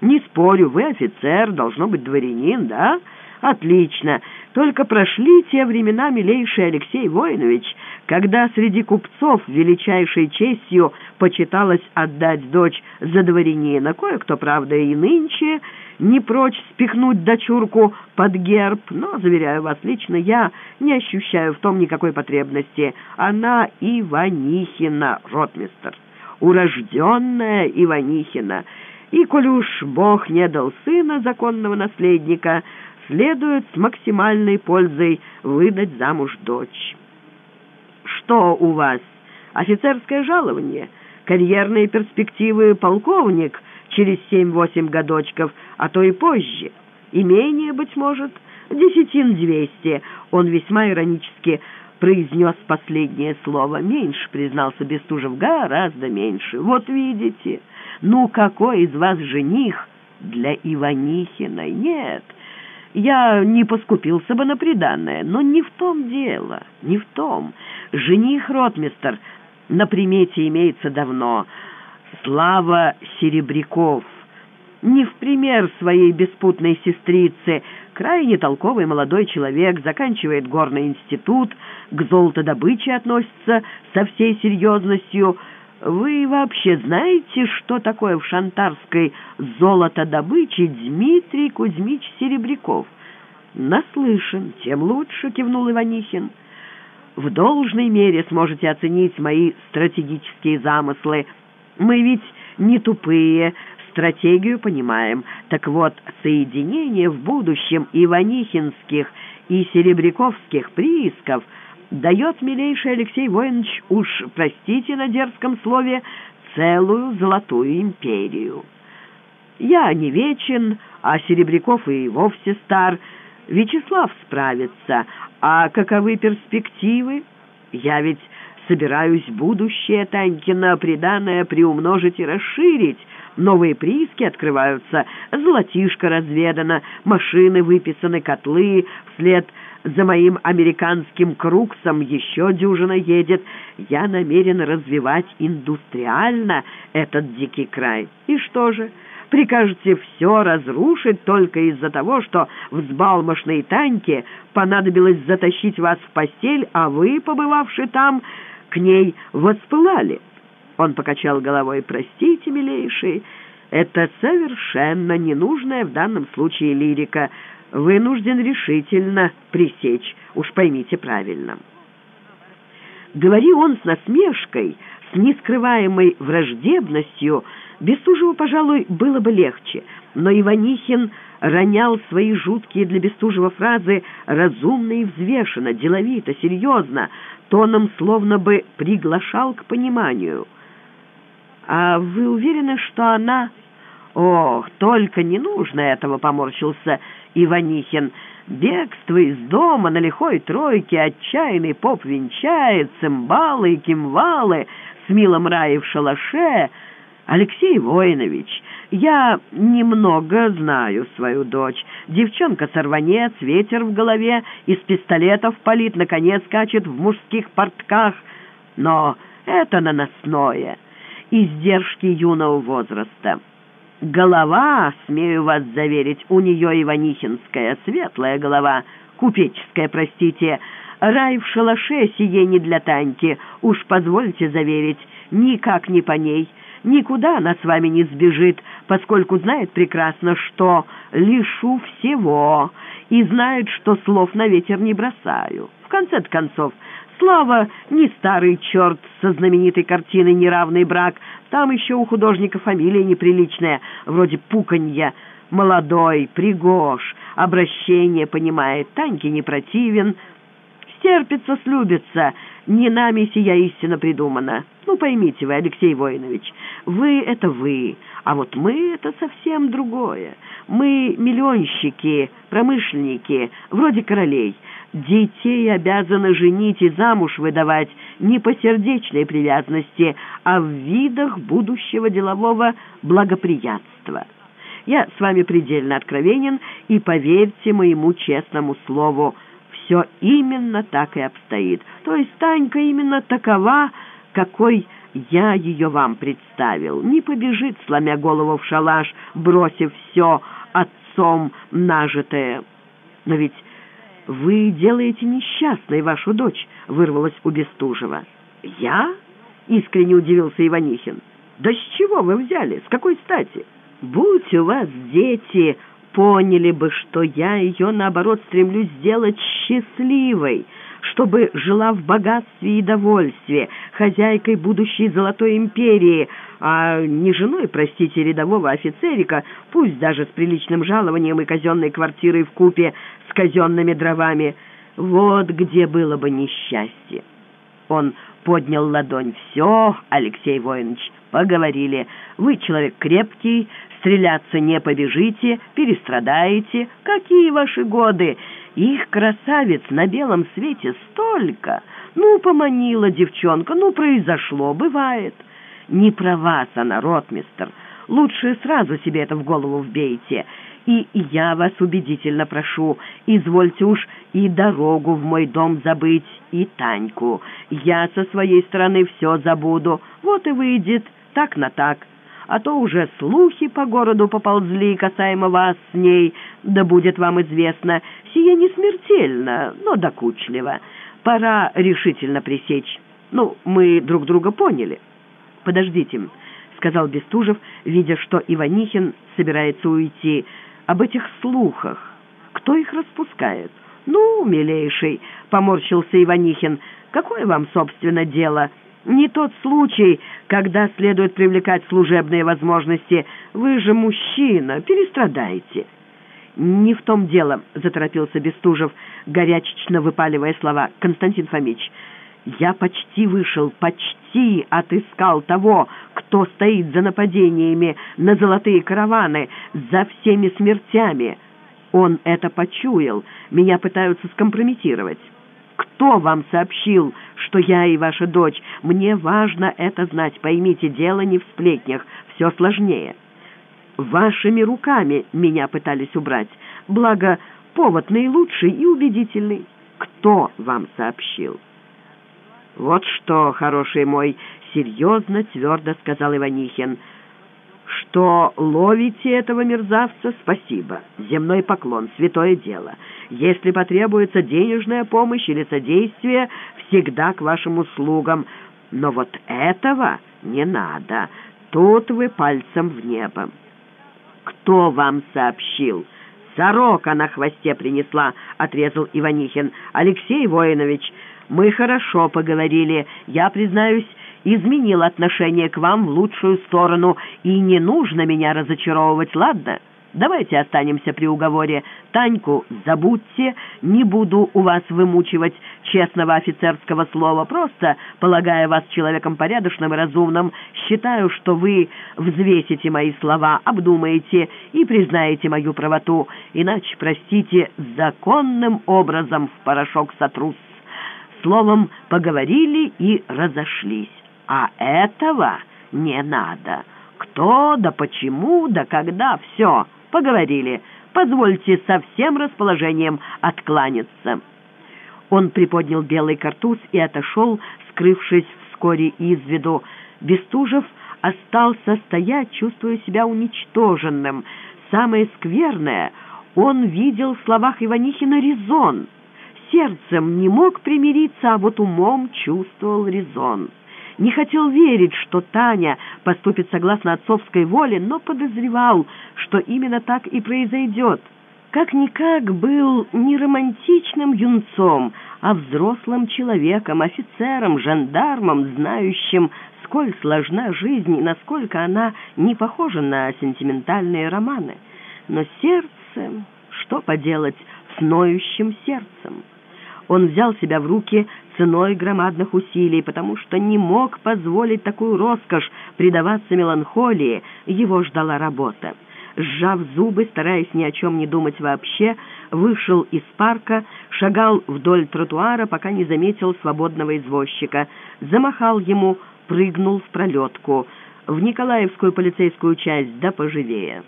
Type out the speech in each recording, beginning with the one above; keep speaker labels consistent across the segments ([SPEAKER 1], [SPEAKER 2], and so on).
[SPEAKER 1] «Не спорю, вы офицер, должно быть дворянин, да?» «Отлично. Только прошли те времена, милейший Алексей Воинович, когда среди купцов величайшей честью почиталось отдать дочь за дворянина. Кое-кто, правда, и нынче не прочь спихнуть дочурку под герб, но, заверяю вас, лично я не ощущаю в том никакой потребности. Она Иванихина, ротмистер, урожденная Иванихина». И, коль уж Бог не дал сына законного наследника, следует с максимальной пользой выдать замуж дочь. Что у вас? Офицерское жалование? Карьерные перспективы полковник через семь-восемь годочков, а то и позже? Имение, быть может, десятин двести. Он весьма иронически произнес последнее слово. Меньше, признался Бестужев, гораздо меньше. Вот видите, ну какой из вас жених для Иванихиной? Нет, я не поскупился бы на приданное, но не в том дело, не в том. Жених ротмистер на примете имеется давно. Слава Серебряков. Не в пример своей беспутной сестрице, крайне толковый молодой человек, заканчивает горный институт, к золотодобыче относится со всей серьезностью – вы вообще знаете, что такое в шантарской золотодобыче Дмитрий Кузьмич Серебряков? Наслышан, тем лучше, кивнул Иванихин. В должной мере сможете оценить мои стратегические замыслы. Мы ведь не тупые, стратегию понимаем. Так вот, соединение в будущем Иванихинских и Серебряковских приисков – дает милейший Алексей Воинович, уж простите на дерзком слове, целую золотую империю. Я не вечен, а Серебряков и вовсе стар. Вячеслав справится. А каковы перспективы? Я ведь собираюсь будущее Танькина приданное приумножить и расширить. Новые прииски открываются, золотишко разведано, машины выписаны, котлы, вслед за моим американским круксом еще дюжина едет. Я намерен развивать индустриально этот дикий край. И что же, прикажете все разрушить только из-за того, что взбалмошной Таньке понадобилось затащить вас в постель, а вы, побывавши там, к ней воспылали?» Он покачал головой. «Простите, милейший, это совершенно ненужная в данном случае лирика» вынужден решительно пресечь, уж поймите правильно. Говори он с насмешкой, с нескрываемой враждебностью, Бестужеву, пожалуй, было бы легче, но Иванихин ронял свои жуткие для Бестужева фразы разумно и взвешенно, деловито, серьезно, тоном словно бы приглашал к пониманию. «А вы уверены, что она...» «Ох, только не нужно этого!» — поморщился Иванихин. «Бегство из дома на лихой тройке, отчаянный поп венчает, цимбалы и кимвалы с милым рай в шалаше. Алексей Воинович, я немного знаю свою дочь. Девчонка-сорванец, ветер в голове, из пистолетов палит, наконец скачет в мужских портках. Но это наносное, издержки юного возраста». Голова, смею вас заверить, у нее Иванихинская, светлая голова, купеческая, простите. Рай в шалаше сие не для Таньки, уж позвольте заверить, никак не по ней. Никуда она с вами не сбежит, поскольку знает прекрасно, что лишу всего, и знает, что слов на ветер не бросаю. В конце концов, Слава не старый черт со знаменитой картиной «Неравный брак», там еще у художника фамилия неприличная, вроде Пуканья. Молодой, пригож, обращение понимает, Таньке не противен. Стерпится, слюбится, не нами сия истина придумана. Ну, поймите вы, Алексей Воинович, вы — это вы, а вот мы — это совсем другое. Мы миллионщики, промышленники, вроде королей. Детей обязаны женить и замуж выдавать не по сердечной привязанности, а в видах будущего делового благоприятства. Я с вами предельно откровенен, и поверьте моему честному слову, все именно так и обстоит. То есть Танька именно такова, какой я ее вам представил. Не побежит, сломя голову в шалаш, бросив все отцом нажитое. Но ведь вы делаете несчастной вашу дочь, вырвалась у Бестужева. Я? Искренне удивился Иванихин. Да с чего вы взяли? С какой стати? Будь у вас дети, поняли бы, что я ее, наоборот, стремлюсь сделать счастливой, чтобы жила в богатстве и довольстве, хозяйкой будущей Золотой империи, а не женой, простите, рядового офицерика, пусть даже с приличным жалованием и казенной квартирой в купе с казенными дровами. Вот где было бы несчастье. Он поднял ладонь. «Все, Алексей Воинович, поговорили. Вы человек крепкий, стреляться не побежите, перестрадаете. Какие ваши годы? Их красавиц на белом свете столько. Ну, поманила девчонка, ну, произошло, бывает. Не про вас она, ротмистер. Лучше сразу себе это в голову вбейте. И я вас убедительно прошу, извольте уж и дорогу в мой дом забыть, и Таньку. Я со своей стороны все забуду. Вот и выйдет так на так а то уже слухи по городу поползли касаемо вас с ней, да будет вам известно, сие не смертельно, но докучливо. Пора решительно пресечь. Ну, мы друг друга поняли. Подождите, — сказал Бестужев, видя, что Иванихин собирается уйти. Об этих слухах. Кто их распускает? Ну, милейший, — поморщился Иванихин, — какое вам, собственно, дело? Не тот случай, когда следует привлекать служебные возможности. Вы же мужчина, перестрадаете». «Не в том дело», — заторопился Бестужев, горячечно выпаливая слова. «Константин Фомич, я почти вышел, почти отыскал того, кто стоит за нападениями на золотые караваны, за всеми смертями. Он это почуял, меня пытаются скомпрометировать». Кто вам сообщил, что я и ваша дочь? Мне важно это знать. Поймите, дело не в сплетнях, все сложнее. Вашими руками меня пытались убрать. Благо, повод наилучший и убедительный. Кто вам сообщил? Вот что, хороший мой, серьезно, твердо сказал Иванихин — что ловите этого мерзавца, спасибо. Земной поклон, святое дело. Если потребуется денежная помощь или содействие, всегда к вашим услугам. Но вот этого не надо. Тут вы пальцем в небо. Кто вам сообщил? Сорока на хвосте принесла, отрезал Иванихин. Алексей Воинович, мы хорошо поговорили. Я, признаюсь, изменил отношение к вам в лучшую сторону, и не нужно меня разочаровывать, ладно? Давайте останемся при уговоре. Таньку забудьте, не буду у вас вымучивать честного офицерского слова, просто, полагая вас человеком порядочным и разумным, считаю, что вы взвесите мои слова, обдумаете и признаете мою правоту, иначе, простите, законным образом в порошок сотрус. Словом, поговорили и разошлись. А этого не надо. Кто, да почему, да когда, все, поговорили. Позвольте со всем расположением откланяться». Он приподнял белый картуз и отошел, скрывшись вскоре из виду. Бестужев остался стоять, чувствуя себя уничтоженным. Самое скверное, он видел в словах Иванихина резон. Сердцем не мог примириться, а вот умом чувствовал резон не хотел верить, что Таня поступит согласно отцовской воле, но подозревал, что именно так и произойдет. Как-никак был не романтичным юнцом, а взрослым человеком, офицером, жандармом, знающим, сколь сложна жизнь и насколько она не похожа на сентиментальные романы. Но сердце, что поделать с ноющим сердцем? Он взял себя в руки ценой громадных усилий, потому что не мог позволить такую роскошь предаваться меланхолии, его ждала работа. Сжав зубы, стараясь ни о чем не думать вообще, вышел из парка, шагал вдоль тротуара, пока не заметил свободного извозчика. Замахал ему, прыгнул в пролетку. В Николаевскую полицейскую часть, да поживее.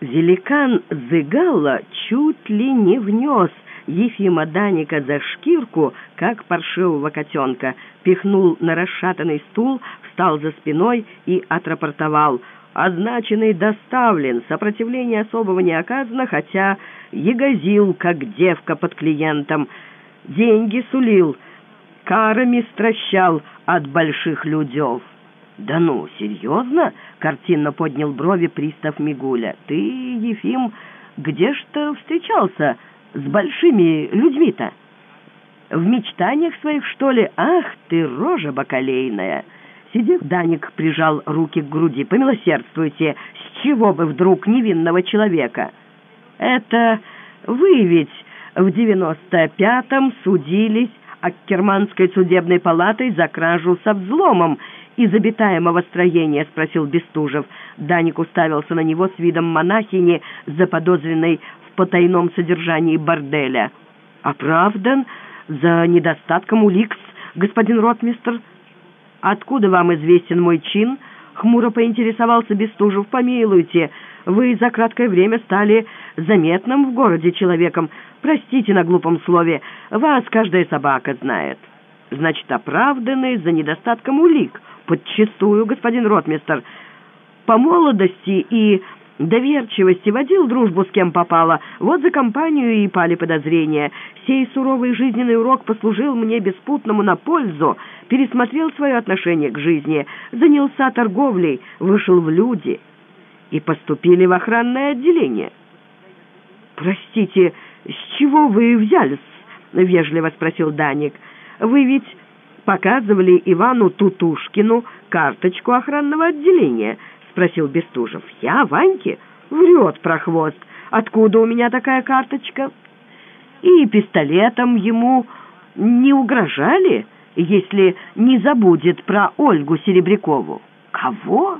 [SPEAKER 1] Великан Зыгала чуть ли не внес Ефима Даника за шкирку, как паршивого котенка, пихнул на расшатанный стул, встал за спиной и отрапортовал. Означенный доставлен, сопротивления особого не оказано, хотя ягозил, как девка под клиентом. Деньги сулил, карами стращал от больших людев. «Да ну, серьезно?» — картинно поднял брови пристав Мигуля. «Ты, Ефим, где ж ты встречался с большими людьми-то?» В мечтаниях своих, что ли? Ах ты, рожа бакалейная!» Сидев, Даник прижал руки к груди. «Помилосердствуйте, с чего бы вдруг невинного человека?» «Это вы ведь в девяносто пятом судились Аккерманской судебной палатой за кражу со взломом из обитаемого строения?» — спросил Бестужев. Даник уставился на него с видом монахини, заподозренной потайном содержании борделя. «Оправдан?» за недостатком улик, господин ротмистр. Откуда вам известен мой чин? Хмуро поинтересовался Бестужев. Помилуйте, вы за краткое время стали заметным в городе человеком. Простите на глупом слове, вас каждая собака знает. Значит, оправданы за недостатком улик. Подчистую, господин ротмистр. По молодости и доверчивости водил дружбу с кем попало. Вот за компанию и пали подозрения. Сей суровый жизненный урок послужил мне беспутному на пользу. Пересмотрел свое отношение к жизни, занялся торговлей, вышел в люди и поступили в охранное отделение. «Простите, с чего вы взялись?» — вежливо спросил Даник. «Вы ведь показывали Ивану Тутушкину карточку охранного отделения» спросил Бестужев. «Я, Ваньке?» «Врет, прохвост. Откуда у меня такая карточка?» «И пистолетом ему не угрожали, если не забудет про Ольгу Серебрякову?» «Кого?»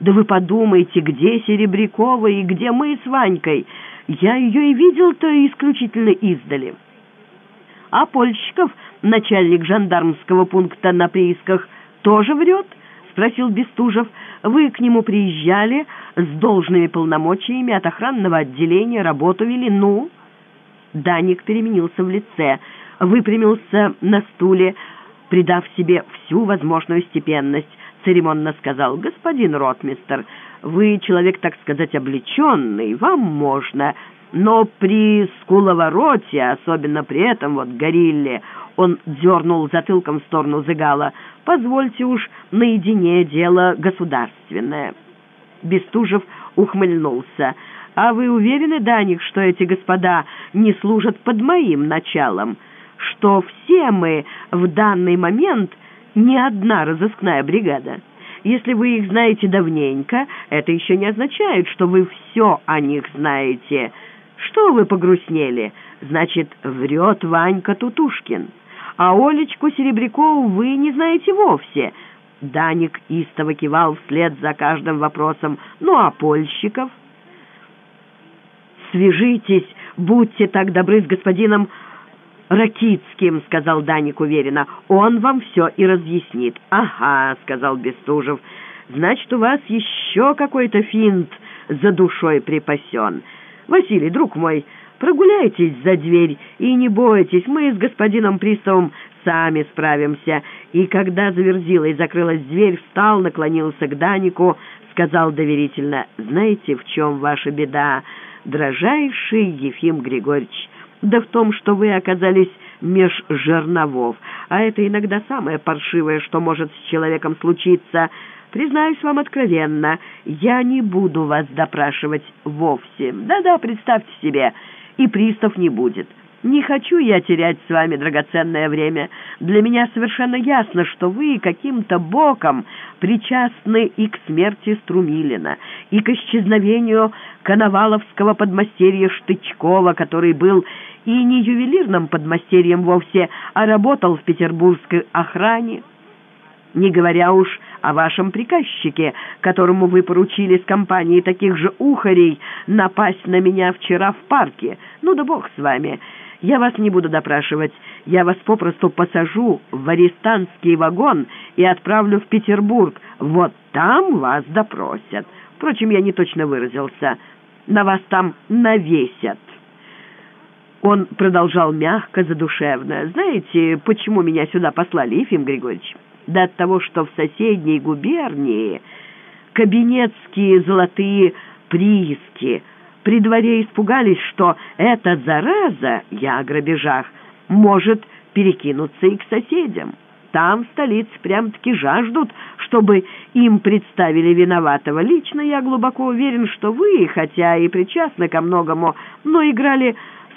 [SPEAKER 1] «Да вы подумайте, где Серебрякова и где мы с Ванькой. Я ее и видел-то исключительно издали». «А Польщиков, начальник жандармского пункта на приисках, тоже врет?» — спросил Бестужев. Вы к нему приезжали с должными полномочиями от охранного отделения, работу вели, ну?» Даник переменился в лице, выпрямился на стуле, придав себе всю возможную степенность, церемонно сказал, «Господин ротмистер, вы человек, так сказать, облеченный, вам можно, но при скуловороте, особенно при этом вот горилле, он дернул затылком в сторону Зыгала. «Позвольте уж наедине дело государственное». Бестужев ухмыльнулся. «А вы уверены, Даник, что эти господа не служат под моим началом? Что все мы в данный момент не одна разыскная бригада?» Если вы их знаете давненько, это еще не означает, что вы все о них знаете. Что вы погрустнели? Значит, врет Ванька Тутушкин» а Олечку Серебрякову вы не знаете вовсе». Даник истово кивал вслед за каждым вопросом. «Ну, а польщиков?» «Свяжитесь, будьте так добры с господином Ракицким», — сказал Даник уверенно. «Он вам все и разъяснит». «Ага», — сказал Бестужев. «Значит, у вас еще какой-то финт за душой припасен. Василий, друг мой, Прогуляйтесь за дверь и не бойтесь, мы с господином приставом сами справимся». И когда заверзила и закрылась дверь, встал, наклонился к Данику, сказал доверительно, «Знаете, в чем ваша беда, дрожайший Ефим Григорьевич? Да в том, что вы оказались меж жерновов, а это иногда самое паршивое, что может с человеком случиться». Признаюсь вам откровенно, я не буду вас допрашивать вовсе. Да-да, представьте себе, и пристав не будет. Не хочу я терять с вами драгоценное время. Для меня совершенно ясно, что вы каким-то боком причастны и к смерти Струмилина, и к исчезновению коноваловского подмастерья Штычкова, который был и не ювелирным подмастерьем вовсе, а работал в петербургской охране не говоря уж о вашем приказчике, которому вы поручили с компанией таких же ухарей напасть на меня вчера в парке. Ну да бог с вами. Я вас не буду допрашивать. Я вас попросту посажу в арестантский вагон и отправлю в Петербург. Вот там вас допросят. Впрочем, я не точно выразился. На вас там навесят». Он продолжал мягко, задушевно. «Знаете, почему меня сюда послали, Ефим Григорьевич?» Да от того, что в соседней губернии кабинетские золотые прииски при дворе испугались, что эта зараза, я о грабежах, может перекинуться и к соседям. Там в столице прям-таки жаждут, чтобы им представили виноватого. Лично я глубоко уверен, что вы, хотя и причастны ко многому, но играли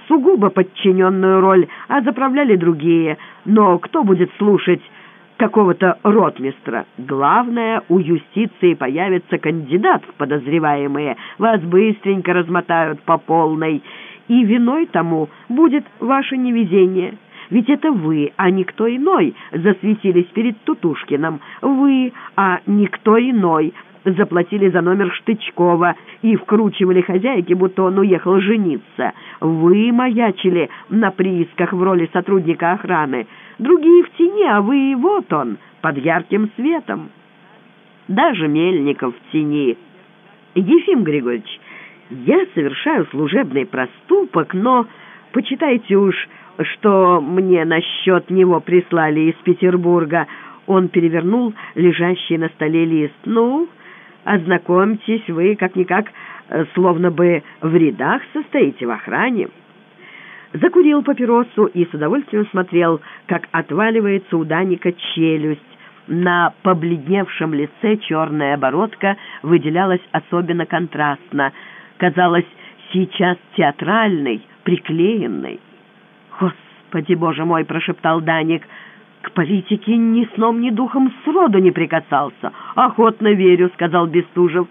[SPEAKER 1] сугубо подчиненную роль, а заправляли другие. Но кто будет слушать какого-то ротмистра? Главное, у юстиции появится кандидат в подозреваемые. Вас быстренько размотают по полной. И виной тому будет ваше невезение». Ведь это вы, а никто иной, засветились перед Тутушкиным. Вы, а никто иной, заплатили за номер Штычкова и вкручивали хозяйке, будто он уехал жениться. Вы маячили на приисках в роли сотрудника охраны. Другие в тени, а вы вот он, под ярким светом. Даже Мельников в тени. Ефим Григорьевич, я совершаю служебный проступок, но почитайте уж что мне насчет него прислали из Петербурга. Он перевернул лежащий на столе лист. Ну, ознакомьтесь, вы как-никак э, словно бы в рядах состоите в охране. Закурил папиросу и с удовольствием смотрел, как отваливается у Даника челюсть. На побледневшем лице черная оборотка выделялась особенно контрастно. Казалось, сейчас театральной, приклеенной. «Господи, боже мой!» — прошептал Даник. «К политике ни сном, ни духом сроду не прикасался». «Охотно верю», — сказал Бестужев.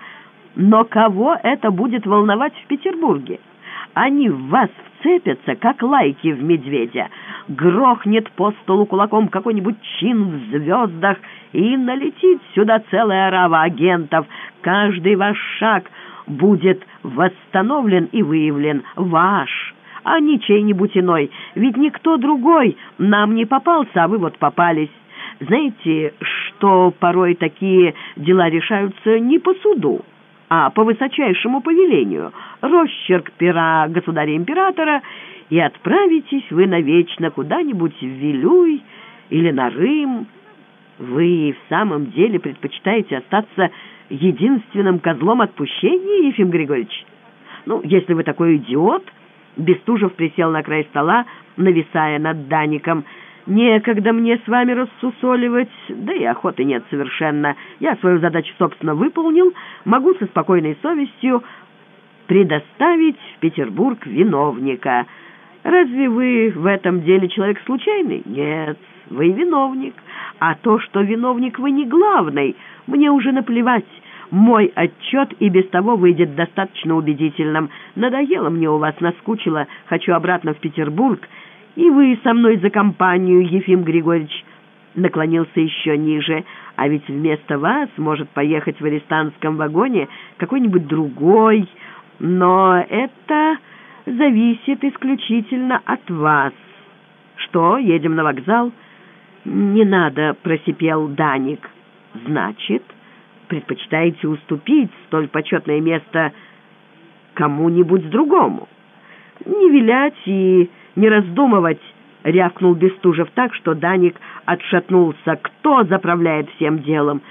[SPEAKER 1] «Но кого это будет волновать в Петербурге? Они в вас вцепятся, как лайки в медведя. Грохнет по столу кулаком какой-нибудь чин в звездах, и налетит сюда целая орава агентов. Каждый ваш шаг будет восстановлен и выявлен. Ваш» а не чей-нибудь иной. Ведь никто другой нам не попался, а вы вот попались. Знаете, что порой такие дела решаются не по суду, а по высочайшему повелению. Росчерк пера государя-императора, и отправитесь вы навечно куда-нибудь в Вилюй или на Рим. Вы в самом деле предпочитаете остаться единственным козлом отпущения, Ефим Григорьевич? Ну, если вы такой идиот, Бестужев присел на край стола, нависая над Даником. «Некогда мне с вами рассусоливать, да и охоты нет совершенно. Я свою задачу, собственно, выполнил, могу со спокойной совестью предоставить в Петербург виновника. Разве вы в этом деле человек случайный? Нет, вы виновник. А то, что виновник вы не главный, мне уже наплевать». Мой отчет и без того выйдет достаточно убедительным. Надоело мне у вас, наскучило, хочу обратно в Петербург. И вы со мной за компанию, Ефим Григорьевич. Наклонился еще ниже. А ведь вместо вас может поехать в арестантском вагоне какой-нибудь другой. Но это зависит исключительно от вас. Что, едем на вокзал? Не надо, просипел Даник. Значит предпочитаете уступить столь почетное место кому-нибудь другому. Не вилять и не раздумывать, рявкнул Бестужев так, что Даник отшатнулся. Кто заправляет всем делом?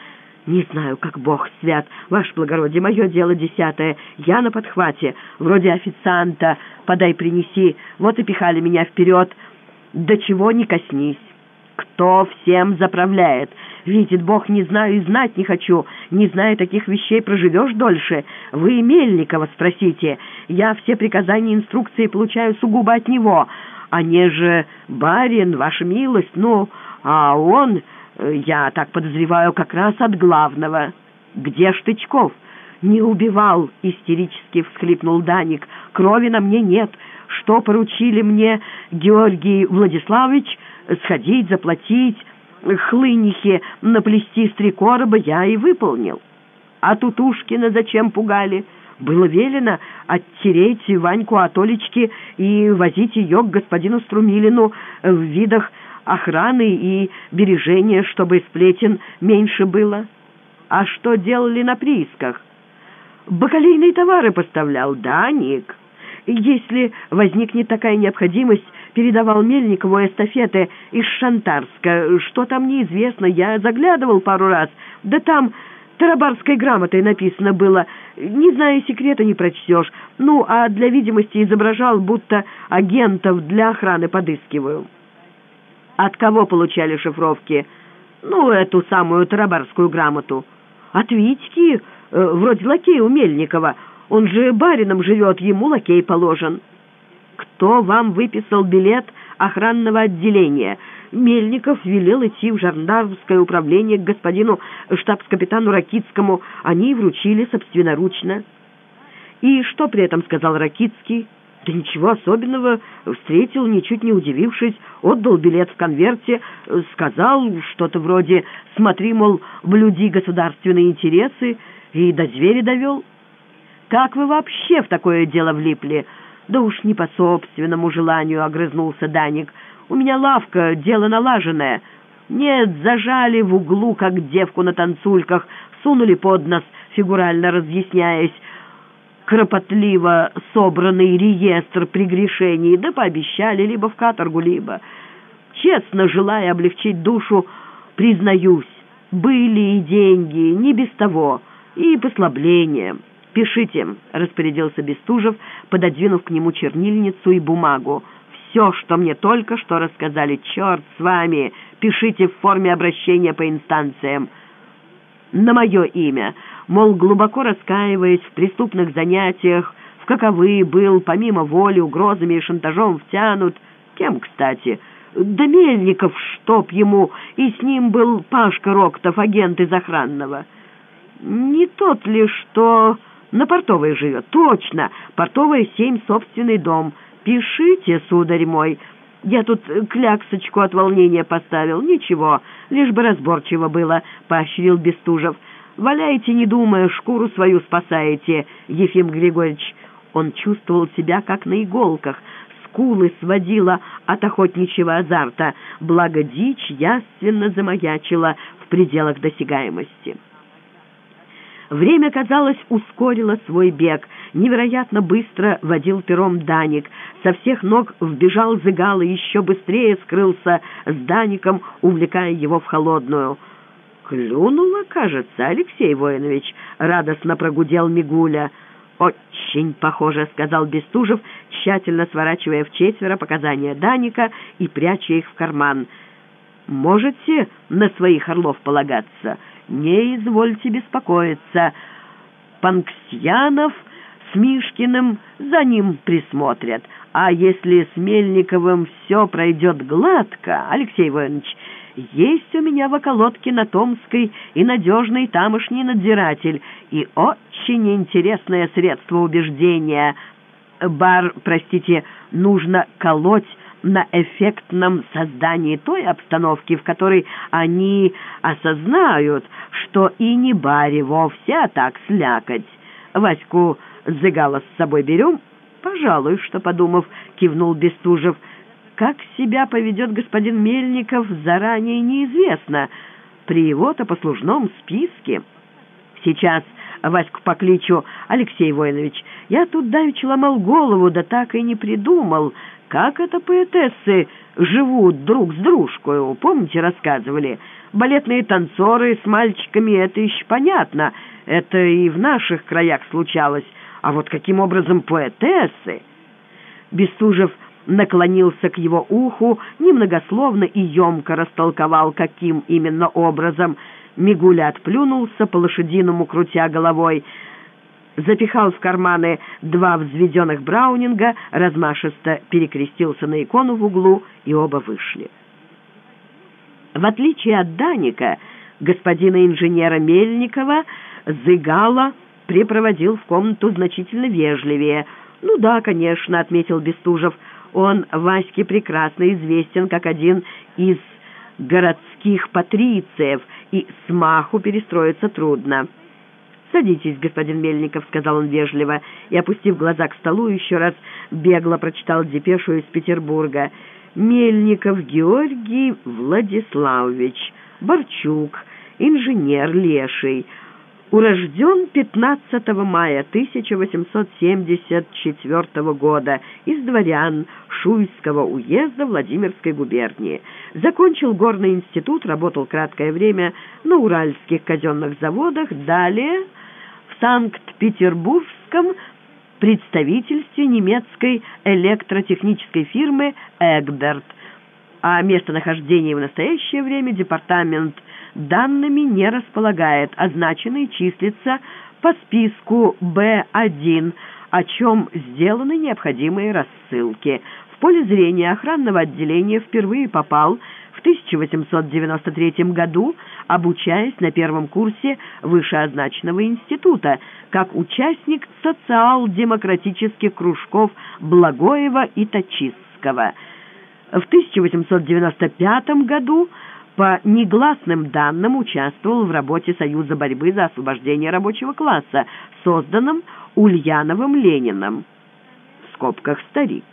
[SPEAKER 1] Не знаю, как бог свят, ваше благородие, мое дело десятое. Я на подхвате, вроде официанта, подай, принеси. Вот и пихали меня вперед. До чего не коснись. Кто всем заправляет? Видит Бог, не знаю и знать не хочу. Не зная таких вещей, проживешь дольше. Вы Мельникова спросите. Я все приказания и инструкции получаю сугубо от него. А не же барин, ваша милость, ну, а он, э, я так подозреваю, как раз от главного. Где Штычков? «Не убивал!» — истерически всхлипнул Даник. «Крови на мне нет. Что поручили мне, Георгий Владиславович? Сходить, заплатить, хлынихе наплести с три короба я и выполнил. А Тутушкина зачем пугали? Было велено оттереть Ваньку от Олечки и возить ее к господину Струмилину в видах охраны и бережения, чтобы сплетен меньше было. А что делали на приисках? Бакалейные товары поставлял, да, Ник? Если возникнет такая необходимость, передавал Мельникову эстафеты из Шантарска. Что там неизвестно, я заглядывал пару раз. Да там тарабарской грамотой написано было. Не зная секрета, не прочтешь. Ну, а для видимости изображал, будто агентов для охраны подыскиваю. От кого получали шифровки? Ну, эту самую тарабарскую грамоту. От Витьки, э, вроде лакея у Мельникова. Он же барином живет, ему лакей положен. Кто вам выписал билет охранного отделения? Мельников велел идти в жандармское управление к господину штабс-капитану Ракитскому. Они вручили собственноручно. И что при этом сказал Ракитский? Да ничего особенного. Встретил, ничуть не удивившись, отдал билет в конверте, сказал что-то вроде «Смотри, мол, блюди государственные интересы» и до двери довел. «Как вы вообще в такое дело влипли?» «Да уж не по собственному желанию», — огрызнулся Даник. «У меня лавка, дело налаженное». «Нет, зажали в углу, как девку на танцульках, сунули под нос, фигурально разъясняясь, кропотливо собранный реестр прегрешений, да пообещали либо в каторгу, либо... Честно желая облегчить душу, признаюсь, были и деньги, не без того, и послабление». «Пишите», — распорядился Бестужев, пододвинув к нему чернильницу и бумагу. «Все, что мне только что рассказали, черт с вами, пишите в форме обращения по инстанциям. На мое имя, мол, глубоко раскаиваясь в преступных занятиях, в каковы был, помимо воли, угрозами и шантажом втянут. Кем, кстати?» Да Мельников, чтоб ему, и с ним был Пашка Роктов, агент из охранного. Не тот ли, что на Портовой живет. Точно, Портовая семь, собственный дом. Пишите, сударь мой. Я тут кляксочку от волнения поставил. Ничего, лишь бы разборчиво было, поощрил Бестужев. Валяйте, не думая, шкуру свою спасаете, Ефим Григорьевич. Он чувствовал себя как на иголках, скулы сводила от охотничьего азарта, благо дичь яственно замаячила в пределах досягаемости. Время, казалось, ускорило свой бег. Невероятно быстро водил пером Даник. Со всех ног вбежал Зыгал и еще быстрее скрылся с Даником, увлекая его в холодную. «Клюнуло, кажется, Алексей Воинович», — радостно прогудел Мигуля. «Очень похоже», — сказал Бестужев, тщательно сворачивая в четверо показания Даника и пряча их в карман. «Можете на своих орлов полагаться?» Не извольте беспокоиться. Панксьянов с Мишкиным за ним присмотрят. А если с Мельниковым все пройдет гладко, Алексей Иванович, есть у меня в околотке на Томской и надежный тамошний надзиратель, и очень интересное средство убеждения. Бар, простите, нужно колоть на эффектном создании той обстановки, в которой они осознают, что и не баре вовсе, а так слякоть. Ваську Зыгала с собой берем? Пожалуй, что, подумав, кивнул Бестужев. Как себя поведет господин Мельников, заранее неизвестно. При его-то послужном списке. Сейчас Ваську покличу, Алексей Воинович. Я тут давеча ломал голову, да так и не придумал. Как это поэтессы живут друг с дружкой, помните, рассказывали? Балетные танцоры с мальчиками — это еще понятно, это и в наших краях случалось. А вот каким образом поэтессы? Бестужев наклонился к его уху, немногословно и емко растолковал, каким именно образом. Мигуля отплюнулся, по-лошадиному крутя головой — запихал в карманы два взведенных браунинга, размашисто перекрестился на икону в углу, и оба вышли. В отличие от Даника, господина инженера Мельникова, Зыгала припроводил в комнату значительно вежливее. «Ну да, конечно», — отметил Бестужев, — «он Ваське прекрасно известен как один из городских патрициев, и смаху перестроиться трудно». «Садитесь, господин Мельников», — сказал он вежливо, и, опустив глаза к столу, еще раз бегло прочитал депешу из Петербурга. «Мельников Георгий Владиславович, Борчук, инженер Леший. Урожден 15 мая 1874 года из дворян Шуйского уезда Владимирской губернии. Закончил горный институт, работал краткое время на уральских казенных заводах, далее в Санкт-Петербургском представительстве немецкой электротехнической фирмы «Эгберт», а местонахождение в настоящее время департамент данными не располагает, означенный числится по списку Б1, о чем сделаны необходимые рассылки. В поле зрения охранного отделения впервые попал в 1893 году, обучаясь на первом курсе вышеозначенного института, как участник социал-демократических кружков Благоева и Точистского. В 1895 году по негласным данным участвовал в работе Союза борьбы за освобождение рабочего класса, созданном Ульяновым Лениным, в скобках «старик».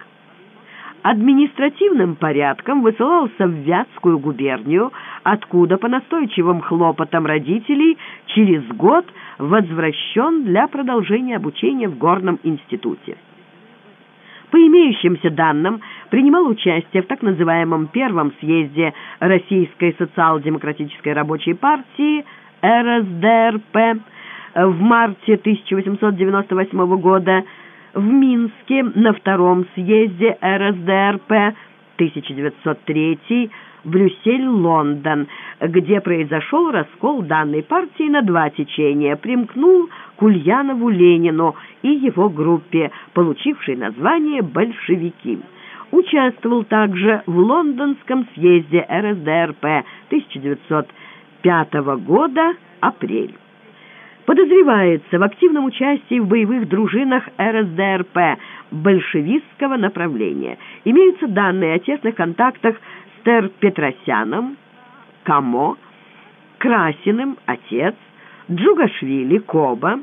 [SPEAKER 1] Административным порядком высылался в Вятскую губернию, откуда по настойчивым хлопотам родителей через год возвращен для продолжения обучения в Горном институте. По имеющимся данным, принимал участие в так называемом Первом съезде Российской социал-демократической рабочей партии РСДРП в марте 1898 года, в Минске на Втором съезде РСДРП 1903 Брюссель-Лондон, где произошел раскол данной партии на два течения, примкнул к Ульянову Ленину и его группе, получившей название «Большевики». Участвовал также в Лондонском съезде РСДРП 1905 года, апрель. Подозревается в активном участии в боевых дружинах РСДРП большевистского направления. Имеются данные о тесных контактах Тер Петросяном, Камо, Красиным, отец, Джугашвили, Коба,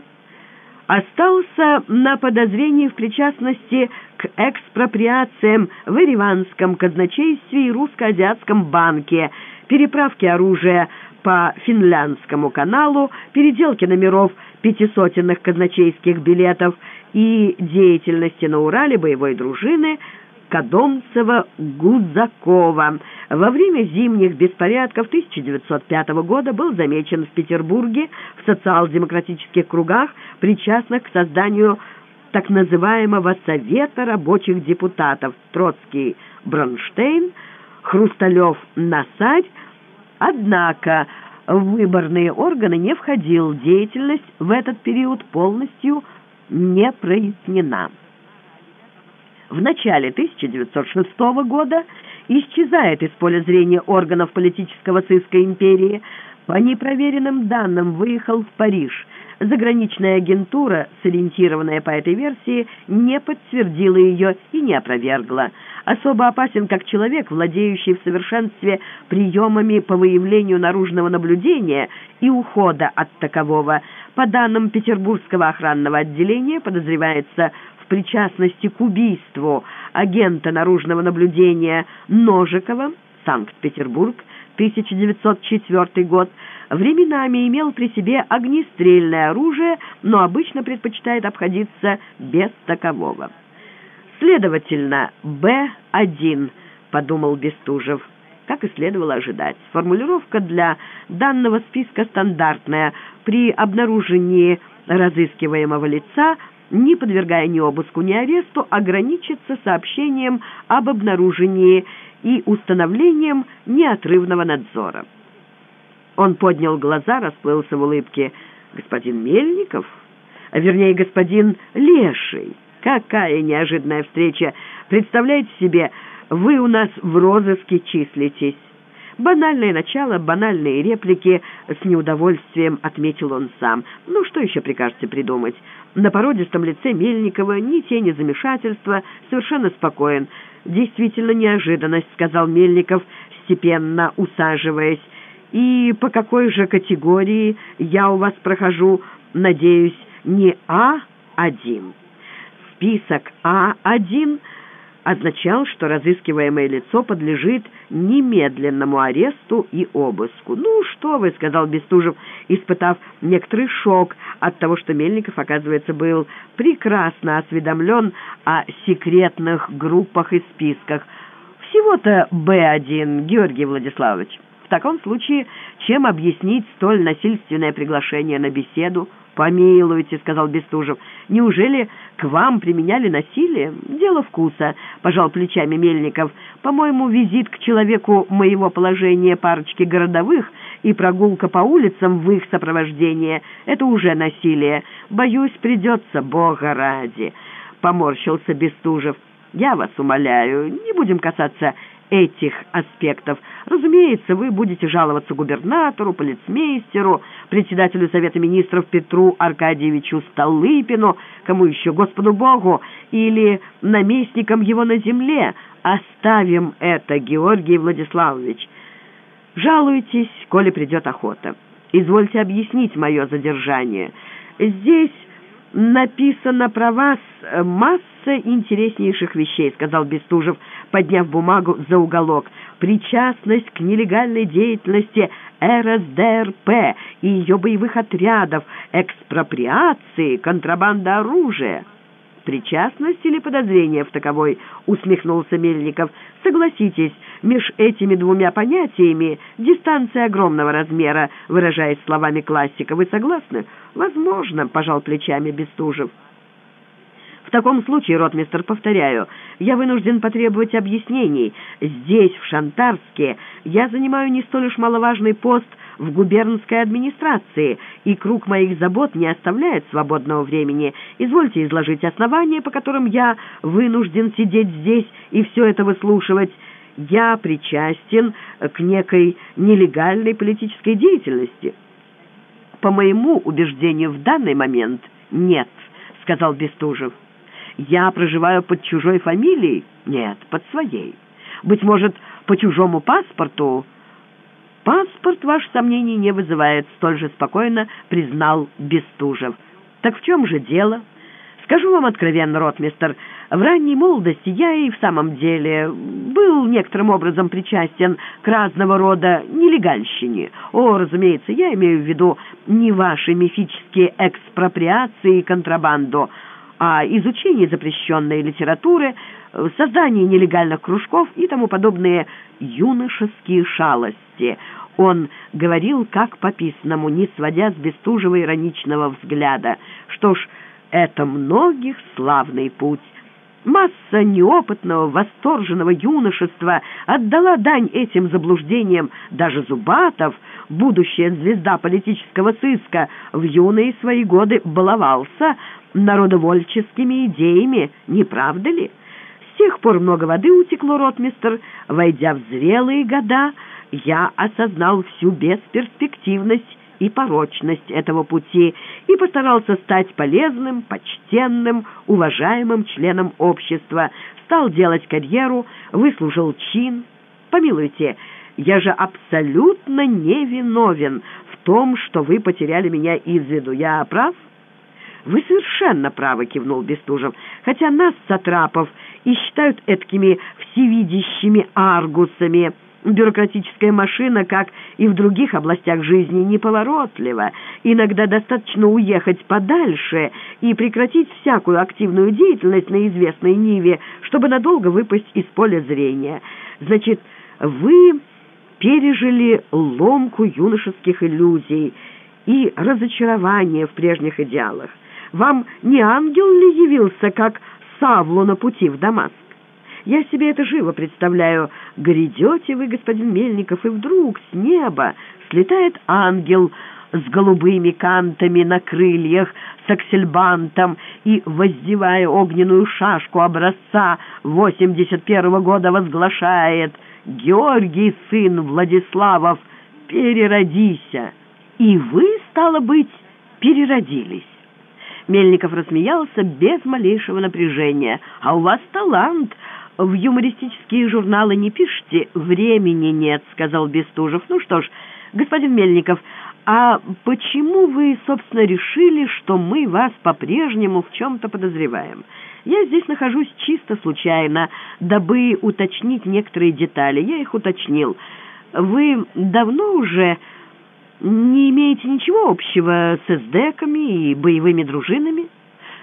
[SPEAKER 1] остался на подозрении в причастности к экспроприациям в Ириванском казначействе и Русско-Азиатском банке, переправке оружия по Финляндскому каналу, переделке номеров пятисотенных казначейских билетов и деятельности на Урале боевой дружины – Кадомцева-Гудзакова. Во время зимних беспорядков 1905 года был замечен в Петербурге в социал-демократических кругах, причастных к созданию так называемого Совета рабочих депутатов Троцкий Бронштейн, Хрусталев Насарь. Однако в выборные органы не входил, деятельность в этот период полностью не прояснена в начале 1906 года исчезает из поля зрения органов политического сыска империи. По непроверенным данным выехал в Париж. Заграничная агентура, сориентированная по этой версии, не подтвердила ее и не опровергла. Особо опасен как человек, владеющий в совершенстве приемами по выявлению наружного наблюдения и ухода от такового. По данным Петербургского охранного отделения подозревается причастности к убийству агента наружного наблюдения Ножикова, Санкт-Петербург, 1904 год, временами имел при себе огнестрельное оружие, но обычно предпочитает обходиться без такового. Следовательно, Б-1, подумал Бестужев, как и следовало ожидать. Формулировка для данного списка стандартная. При обнаружении разыскиваемого лица – не подвергая ни обыску, ни аресту, ограничится сообщением об обнаружении и установлением неотрывного надзора. Он поднял глаза, расплылся в улыбке. «Господин Мельников? А вернее, господин Леший. Какая неожиданная встреча! Представляете себе, вы у нас в розыске числитесь». Банальное начало, банальные реплики, с неудовольствием отметил он сам. Ну, что еще прикажете придумать? На породистом лице Мельникова ни тени замешательства, совершенно спокоен. «Действительно неожиданность», — сказал Мельников, степенно усаживаясь. «И по какой же категории я у вас прохожу, надеюсь, не А1?» Список А1 означал, что разыскиваемое лицо подлежит немедленному аресту и обыску. «Ну что вы», — сказал Бестужев, испытав некоторый шок от того, что Мельников, оказывается, был прекрасно осведомлен о секретных группах и списках. «Всего-то Б-1, Георгий Владиславович». В таком случае, чем объяснить столь насильственное приглашение на беседу? «Помилуйте», — сказал Бестужев, — «неужели к вам применяли насилие? Дело вкуса», — пожал плечами Мельников. «По-моему, визит к человеку моего положения парочки городовых и прогулка по улицам в их сопровождении — это уже насилие. Боюсь, придется, бога ради», — поморщился Бестужев. «Я вас умоляю, не будем касаться этих аспектов. Разумеется, вы будете жаловаться губернатору, полицмейстеру, председателю Совета Министров Петру Аркадьевичу Столыпину, кому еще, Господу Богу, или наместникам его на земле. Оставим это, Георгий Владиславович. Жалуйтесь, коли придет охота. Извольте объяснить мое задержание. Здесь написано про вас масса интереснейших вещей», — сказал Бестужев, подняв бумагу за уголок. «Причастность к нелегальной деятельности РСДРП и ее боевых отрядов, экспроприации, контрабанда оружия». «Причастность или подозрение в таковой?» — усмехнулся Мельников. «Согласитесь, меж этими двумя понятиями дистанция огромного размера, выражаясь словами классика. Вы согласны?» «Возможно», — пожал плечами Бестужев. В таком случае, ротмистер, повторяю, я вынужден потребовать объяснений. Здесь, в Шантарске, я занимаю не столь уж маловажный пост в губернской администрации, и круг моих забот не оставляет свободного времени. Извольте изложить основания, по которым я вынужден сидеть здесь и все это выслушивать. Я причастен к некой нелегальной политической деятельности. По моему убеждению, в данный момент нет, сказал Бестужев. Я проживаю под чужой фамилией? Нет, под своей. Быть может, по чужому паспорту? Паспорт ваш сомнений не вызывает, столь же спокойно признал Бестужев. Так в чем же дело? Скажу вам откровенно, ротмистер, в ранней молодости я и в самом деле был некоторым образом причастен к разного рода нелегальщине. О, разумеется, я имею в виду не ваши мифические экспроприации и контрабанду, а изучение запрещенной литературы, создание нелегальных кружков и тому подобные юношеские шалости. Он говорил как пописанному, не сводя с Бестужева ироничного взгляда. Что ж, это многих славный путь. Масса неопытного, восторженного юношества отдала дань этим заблуждениям. Даже Зубатов, будущая звезда политического сыска, в юные свои годы баловался народовольческими идеями, не правда ли? Тех пор много воды утекло, ротмистер. Войдя в зрелые года, я осознал всю бесперспективность и порочность этого пути и постарался стать полезным, почтенным, уважаемым членом общества, стал делать карьеру, выслужил чин. Помилуйте, я же абсолютно невиновен в том, что вы потеряли меня из виду. Я прав?» «Вы совершенно правы», — кивнул Бестужев, «хотя нас, сатрапов, и считают эткими всевидящими аргусами». Бюрократическая машина, как и в других областях жизни, неповоротлива. Иногда достаточно уехать подальше и прекратить всякую активную деятельность на известной ниве, чтобы надолго выпасть из поля зрения. Значит, вы пережили ломку юношеских иллюзий и разочарование в прежних идеалах. Вам не ангел ли явился, как Савлу на пути в Дамаск? Я себе это живо представляю. Грядете вы, господин Мельников, и вдруг с неба слетает ангел с голубыми кантами на крыльях, с аксельбантом и, воздевая огненную шашку образца 81-го года, возглашает «Георгий, сын Владиславов, переродися!» И вы, стало быть, переродились. Мельников рассмеялся без малейшего напряжения. «А у вас талант. В юмористические журналы не пишете?» «Времени нет», — сказал Бестужев. «Ну что ж, господин Мельников, а почему вы, собственно, решили, что мы вас по-прежнему в чем-то подозреваем?» Я здесь нахожусь чисто случайно, дабы уточнить некоторые детали. Я их уточнил. Вы давно уже не имеете ничего общего с эсдеками и боевыми дружинами?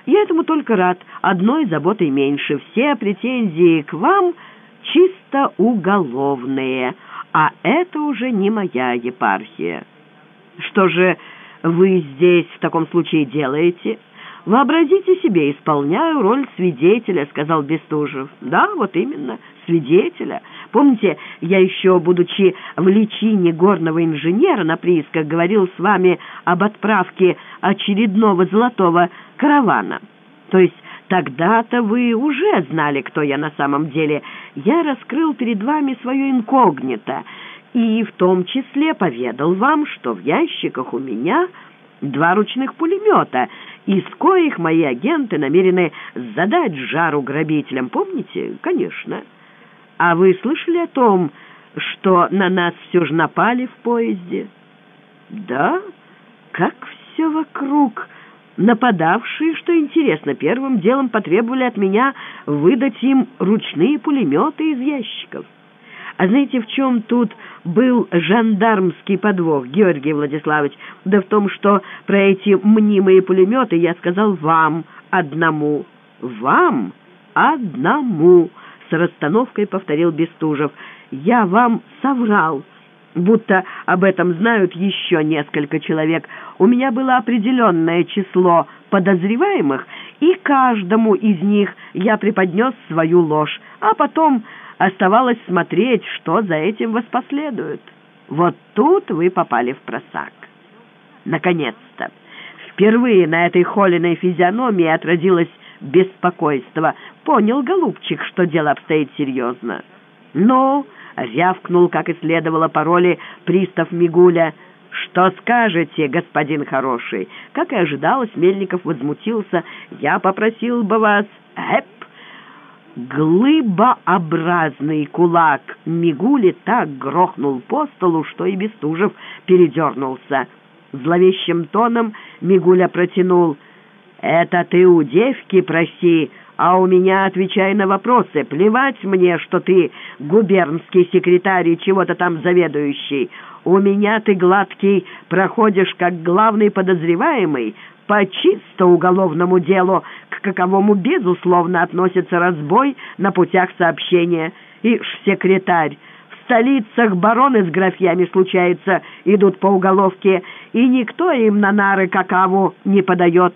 [SPEAKER 1] Я этому только рад. Одной заботой меньше. Все претензии к вам чисто уголовные, а это уже не моя епархия. Что же вы здесь в таком случае делаете?» «Вообразите себе, исполняю роль свидетеля», — сказал Бестужев. «Да, вот именно, свидетеля. Помните, я еще, будучи в личине горного инженера на приисках, говорил с вами об отправке очередного золотого каравана? То есть тогда-то вы уже знали, кто я на самом деле. Я раскрыл перед вами свое инкогнито» и в том числе поведал вам, что в ящиках у меня два ручных пулемета, из коих мои агенты намерены задать жару грабителям. Помните? Конечно. А вы слышали о том, что на нас все же напали в поезде? Да? Как все вокруг... Нападавшие, что интересно, первым делом потребовали от меня выдать им ручные пулеметы из ящиков. А знаете, в чем тут был жандармский подвох, Георгий Владиславович? Да в том, что про эти мнимые пулеметы я сказал вам одному. Вам одному, с расстановкой повторил Бестужев. Я вам соврал будто об этом знают еще несколько человек. У меня было определенное число подозреваемых, и каждому из них я преподнес свою ложь, а потом Оставалось смотреть, что за этим воспоследует. Вот тут вы попали в просак. Наконец-то! Впервые на этой холеной физиономии отразилось беспокойство. Понял, голубчик, что дело обстоит серьезно. «Ну!» — рявкнул, как и следовало по пристав Мигуля. «Что скажете, господин хороший?» Как и ожидалось, Мельников возмутился. «Я попросил бы вас...» «Эп!» Глыбообразный кулак Мигули так грохнул по столу, что и Бестужев передернулся. Зловещим тоном Мигуля протянул «Это ты у девки проси, а у меня отвечай на вопросы. Плевать мне, что ты губернский секретарь и чего-то там заведующий. У меня ты гладкий проходишь как главный подозреваемый, по чисто уголовному делу, к каковому, безусловно, относится разбой на путях сообщения. И секретарь. В столицах бароны с графьями, случается, идут по уголовке, и никто им на нары какаву не подает.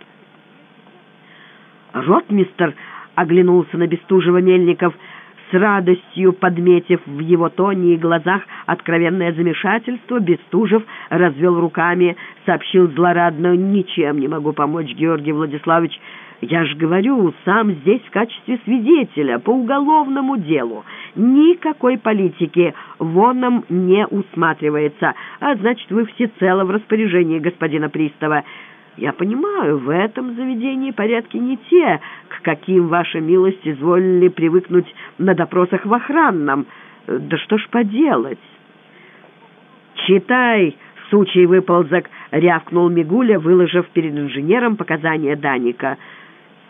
[SPEAKER 1] Ротмистер оглянулся на Бестужева Мельников — с радостью подметив в его тоне и глазах откровенное замешательство, Бестужев развел руками, сообщил злорадно, «Ничем не могу помочь, Георгий Владиславович. Я ж говорю, сам здесь в качестве свидетеля по уголовному делу. Никакой политики воном не усматривается, а значит, вы всецело в распоряжении господина Пристава. Я понимаю, в этом заведении порядки не те, к каким ваша милость изволили привыкнуть на допросах в охранном. Да что ж поделать? «Читай, сучий выползок!» — рявкнул Мигуля, выложив перед инженером показания Даника.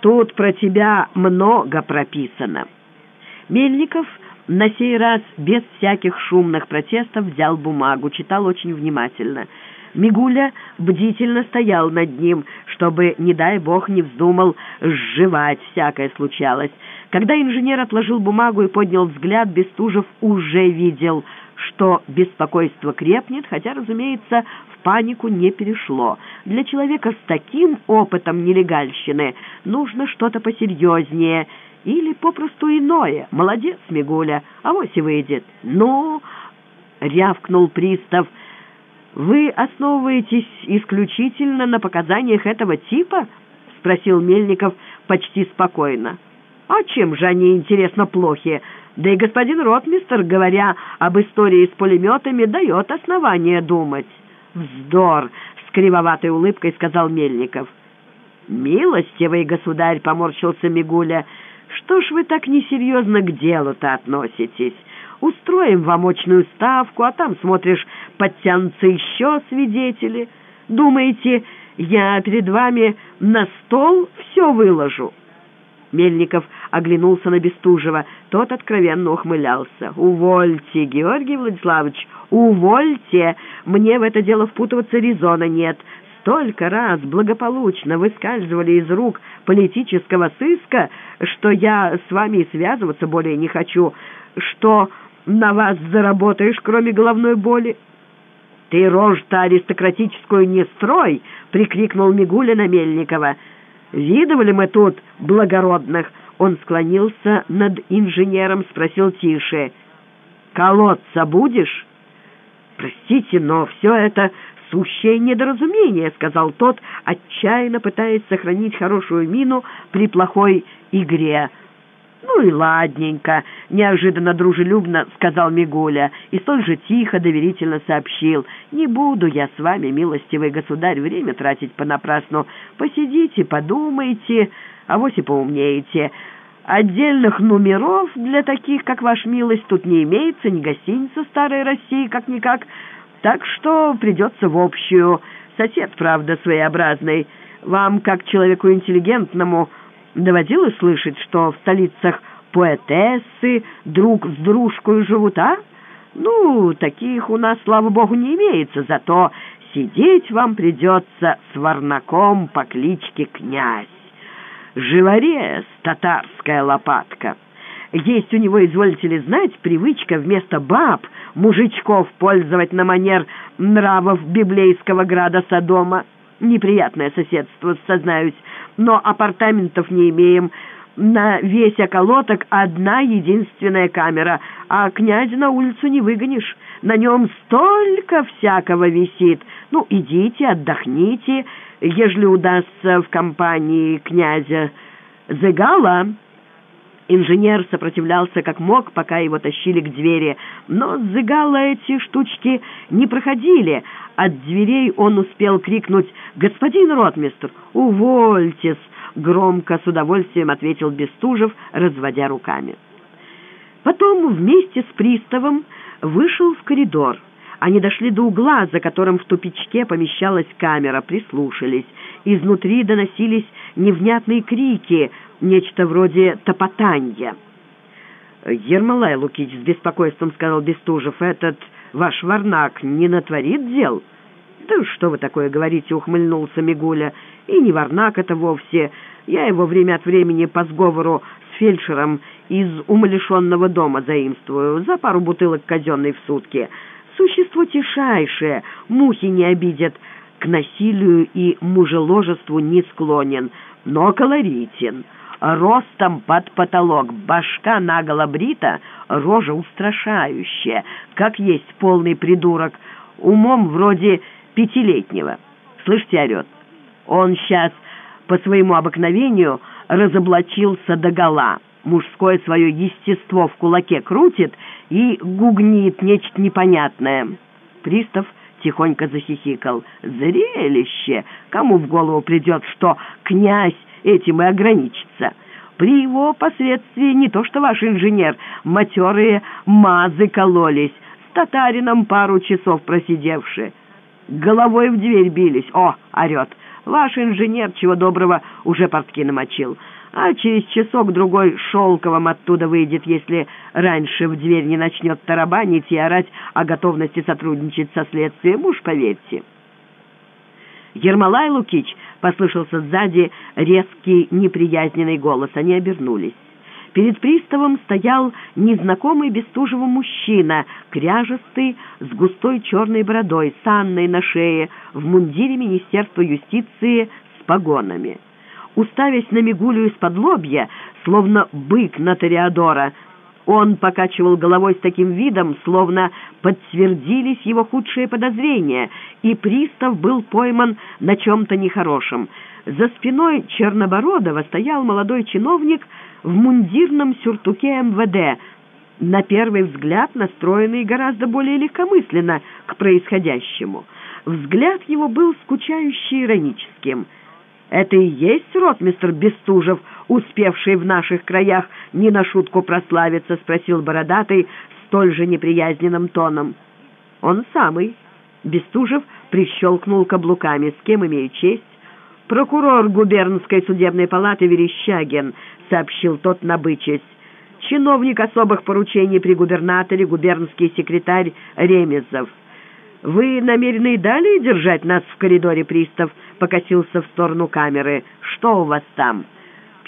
[SPEAKER 1] «Тут про тебя много прописано». Мельников на сей раз без всяких шумных протестов взял бумагу, читал очень внимательно — Мигуля бдительно стоял над ним, чтобы, не дай бог, не вздумал сживать, всякое случалось. Когда инженер отложил бумагу и поднял взгляд, Бестужев уже видел, что беспокойство крепнет, хотя, разумеется, в панику не перешло. Для человека с таким опытом нелегальщины нужно что-то посерьезнее или попросту иное. Молодец, Мигуля, авось и выйдет. «Ну!» — рявкнул пристав — «Вы основываетесь исключительно на показаниях этого типа?» — спросил Мельников почти спокойно. «А чем же они, интересно, плохи? Да и господин ротмистер, говоря об истории с пулеметами, дает основание думать». «Вздор!» — с кривоватой улыбкой сказал Мельников. «Милостивый государь!» — поморщился Мигуля. «Что ж вы так несерьезно к делу-то относитесь?» Устроим вам очную ставку, а там, смотришь, подтянутся еще свидетели. Думаете, я перед вами на стол все выложу?» Мельников оглянулся на Бестужева. Тот откровенно ухмылялся. «Увольте, Георгий Владиславович, увольте! Мне в это дело впутываться резона нет. Столько раз благополучно выскальзывали из рук политического сыска, что я с вами связываться более не хочу. Что на вас заработаешь, кроме головной боли?» «Ты рожь-то аристократическую не строй!» — прикрикнул Мигуля на Мельникова. «Видывали мы тут благородных?» Он склонился над инженером, спросил тише. «Колодца будешь?» «Простите, но все это сущее недоразумение», — сказал тот, отчаянно пытаясь сохранить хорошую мину при плохой игре. «Ну и ладненько», — неожиданно дружелюбно сказал Мигуля и столь же тихо, доверительно сообщил. «Не буду я с вами, милостивый государь, время тратить понапрасну. Посидите, подумайте, а вось и поумнеете. Отдельных номеров для таких, как ваш милость, тут не имеется, ни гостиница старой России, как-никак, так что придется в общую. Сосед, правда, своеобразный. Вам, как человеку интеллигентному, Доводилось слышать, что в столицах поэтессы друг с дружкой живут, а? Ну, таких у нас, слава богу, не имеется, зато сидеть вам придется с варнаком по кличке Князь. Живорез, татарская лопатка. Есть у него, изволите ли знать, привычка вместо баб мужичков пользовать на манер нравов библейского града Содома. Неприятное соседство, сознаюсь, но апартаментов не имеем. На весь околоток одна единственная камера, а князя на улицу не выгонишь. На нем столько всякого висит. Ну, идите, отдохните, ежели удастся в компании князя Зыгала... Инженер сопротивлялся как мог, пока его тащили к двери, но Зыгала эти штучки не проходили. От дверей он успел крикнуть «Господин ротмистр, увольтесь!» Громко, с удовольствием ответил Бестужев, разводя руками. Потом вместе с приставом вышел в коридор. Они дошли до угла, за которым в тупичке помещалась камера, прислушались. Изнутри доносились невнятные крики, нечто вроде топотанья. «Ермолай Лукич с беспокойством сказал Бестужев, этот ваш варнак не натворит дел?» «Да что вы такое говорите?» — ухмыльнулся Мигуля. «И не варнак это вовсе. Я его время от времени по сговору с фельдшером из умалишенного дома заимствую за пару бутылок казенной в сутки. Существо тишайшее, мухи не обидят, к насилию и мужеложеству не склонен, но колоритен» ростом под потолок, башка наголо брита, рожа устрашающая, как есть полный придурок, умом вроде пятилетнего. Слышите, орет? Он сейчас по своему обыкновению разоблачился догола, мужское свое естество в кулаке крутит и гугнит нечто непонятное. Пристав тихонько захихикал. «Зрелище! Кому в голову придет, что князь этим и ограничится. При его последствии не то что ваш инженер, матерые мазы кололись, с татарином пару часов просидевшие. Головой в дверь бились. О, орет, ваш инженер, чего доброго, уже портки намочил. А через часок-другой шелковым оттуда выйдет, если раньше в дверь не начнет тарабанить и орать о готовности сотрудничать со следствием, уж поверьте». «Ермолай Лукич!» — послышался сзади резкий неприязненный голос. Они обернулись. Перед приставом стоял незнакомый Бестужеву мужчина, кряжестый, с густой черной бородой, с Анной на шее, в мундире Министерства юстиции с погонами. Уставясь на Мигулю из-под лобья, словно бык на Тореадора, он покачивал головой с таким видом, словно подтвердились его худшие подозрения, и пристав был пойман на чем-то нехорошем. За спиной Чернобородова стоял молодой чиновник в мундирном сюртуке МВД, на первый взгляд настроенный гораздо более легкомысленно к происходящему. Взгляд его был скучающе ироническим — это и есть ротмистр Бестужев, успевший в наших краях не на шутку прославиться, спросил бородатый столь же неприязненным тоном. Он самый. Бестужев прищелкнул каблуками. С кем имею честь? Прокурор губернской судебной палаты Верещагин. сообщил тот, набычась. «Чиновник особых поручений при губернаторе, губернский секретарь Ремезов». «Вы намерены и далее держать нас в коридоре, пристав?» — покосился в сторону камеры. «Что у вас там?»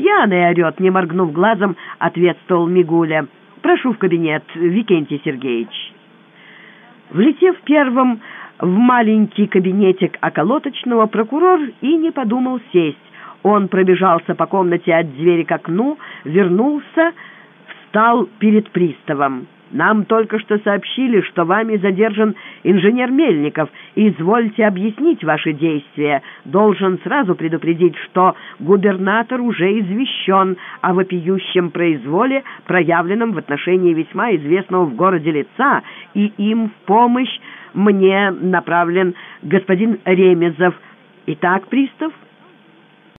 [SPEAKER 1] «Пьяный орет», — не моргнув глазом, ответствовал Мигуля. «Прошу в кабинет, Викентий Сергеевич». Влетев первым в маленький кабинетик околоточного, прокурор и не подумал сесть. Он пробежался по комнате от двери к окну, вернулся, встал перед приставом. «Нам только что сообщили, что вами задержан инженер Мельников. Извольте объяснить ваши действия. Должен сразу предупредить, что губернатор уже извещен о вопиющем произволе, проявленном в отношении весьма известного в городе лица, и им в помощь мне направлен господин Ремезов. Итак, пристав...»